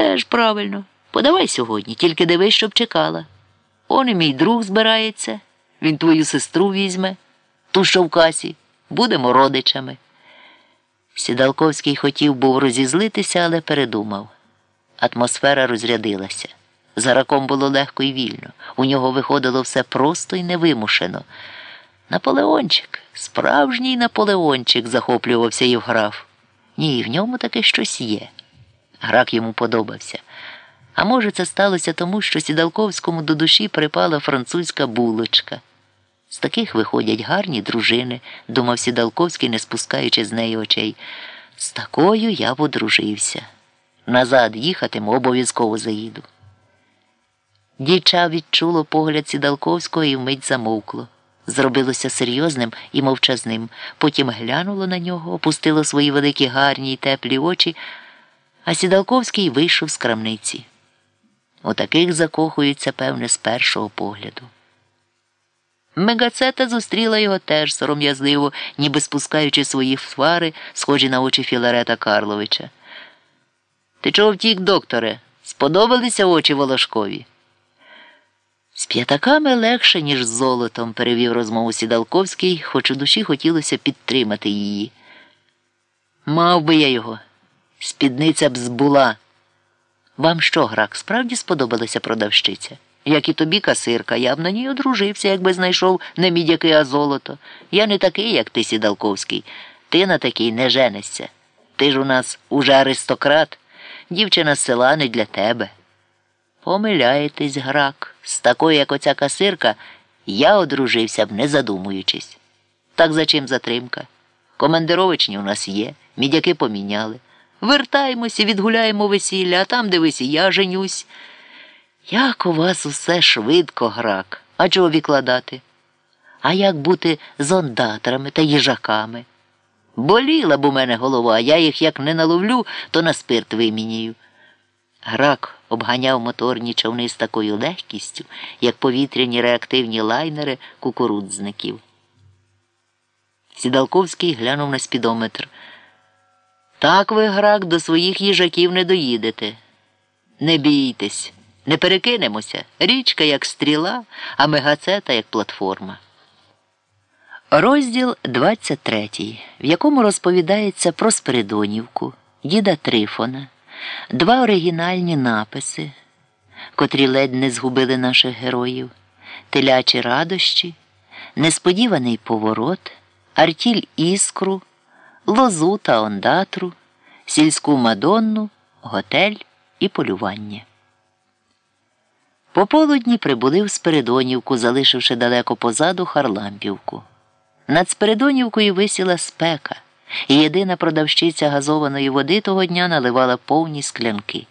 теж правильно. Подавай сьогодні, тільки дивись, щоб чекала. Он і мій друг збирається, він твою сестру візьме, ту, що в касі, будемо родичами. Сідалковський хотів був розізлитися, але передумав. Атмосфера розрядилася. За раком було легко і вільно. У нього виходило все просто і невимушено. Наполеончик, справжній Наполеончик, захоплювався Євграф. Ні, в ньому таке щось є. Грак йому подобався. А може, це сталося тому, що Сідалковському до душі припала французька булочка. З таких виходять гарні дружини, думав Сідалковський, не спускаючи з неї очей. З такою я одружився. Назад їхатиму, обов'язково заїду. Дівча відчуло погляд Сідалковського і вмить замовкло. Зробилося серйозним і мовчазним. Потім глянуло на нього, опустило свої великі гарні й теплі очі, а Сідалковський вийшов з крамниці. У таких закохуються, певне, з першого погляду. Мегацета зустріла його теж сором'язливо, ніби спускаючи свої свари, схожі на очі Філарета Карловича. Ти чого втік, докторе? Сподобалися очі Волошкові? З п'ятаками легше, ніж з золотом, перевів розмову Сідалковський, хоч у душі хотілося підтримати її. Мав би я його. Спідниця б збула. Вам що, грак, справді сподобалася продавщиця? Як і тобі, касирка, я б на ній одружився, якби знайшов не мідяки, а золото. Я не такий, як ти, Сідалковський. Ти на такий не женишся. Ти ж у нас уже аристократ, дівчина з села не для тебе. Помиляєтесь, грак, з такою, як оця касирка, я одружився б, не задумуючись. Так за чим затримка? Командировочні у нас є, мідяки поміняли. Вертаємося, відгуляємо весілля, а там, дивись, я женюсь. Як у вас усе швидко, грак, а чого відкладати? А як бути зондаторами та їжаками? Боліла б у мене голова, я їх як не наловлю, то на спирт вимінію. Грак обганяв моторні човни з такою легкістю, як повітряні реактивні лайнери кукурудзників. Сідалковський глянув на спідометр. Так ви, грак, до своїх їжаків не доїдете. Не бійтесь, не перекинемося. Річка як стріла, а мегацета як платформа. Розділ 23, в якому розповідається про Спиридонівку, діда Трифона, два оригінальні написи, котрі ледь не згубили наших героїв, телячі радощі, несподіваний поворот, артіль іскру, лозу та ондатру, сільську мадонну, готель і полювання. Пополудні прибули в Спиридонівку, залишивши далеко позаду Харлампівку. Над Спиридонівкою висіла спека, і єдина продавщиця газованої води того дня наливала повні склянки.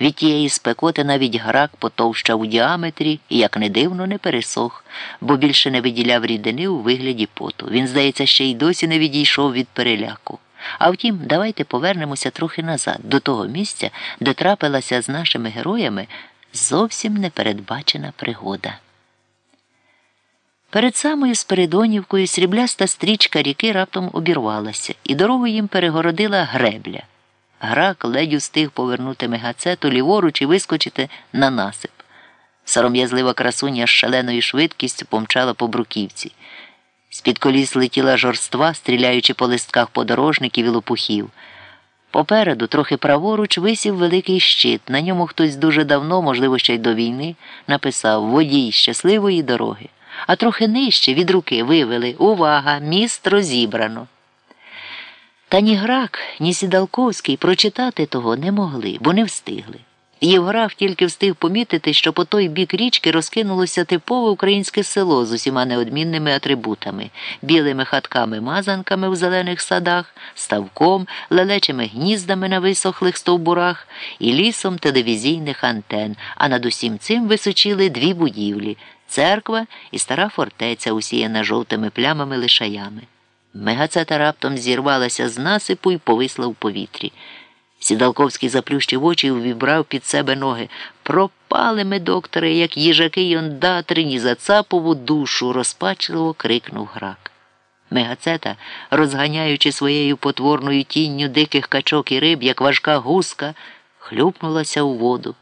Від тієї спекоти навіть грак потовщав у діаметрі і, як не дивно, не пересох, бо більше не виділяв рідини у вигляді поту. Він, здається, ще й досі не відійшов від переляку. А втім, давайте повернемося трохи назад, до того місця, де трапилася з нашими героями зовсім непередбачена пригода. Перед самою Спиридонівкою срібляста стрічка ріки раптом обірвалася, і дорогу їм перегородила гребля. Грак ледь устиг повернути мегацету ліворуч і вискочити на насип. Сором'язлива красуня з шаленою швидкістю помчала по бруківці. З-під коліс летіла жорства, стріляючи по листках подорожників і лопухів. Попереду, трохи праворуч, висів великий щит. На ньому хтось дуже давно, можливо, ще й до війни, написав Водій щасливої дороги. А трохи нижче від руки вивели Увага! Міст розібрано. Та ні Грак, ні Сідалковський прочитати того не могли, бо не встигли. Євграф тільки встиг помітити, що по той бік річки розкинулося типове українське село з усіма неодмінними атрибутами білими хатками-мазанками в зелених садах, ставком, лелечими гніздами на висохлих стовбурах і лісом телевізійних антен, а над усім цим височили дві будівлі церква і стара фортеця, усіяна жовтими плямами лишаями. Мегацета раптом зірвалася з насипу і повисла в повітрі. Сідалковський заплющив очі і увібрав під себе ноги. Пропали ми, докторе, як їжаки й ондатри, ні за цапову душу, розпачливо крикнув грак. Мегацета, розганяючи своєю потворною тінню диких качок і риб, як важка гуска, хлюпнулася у воду.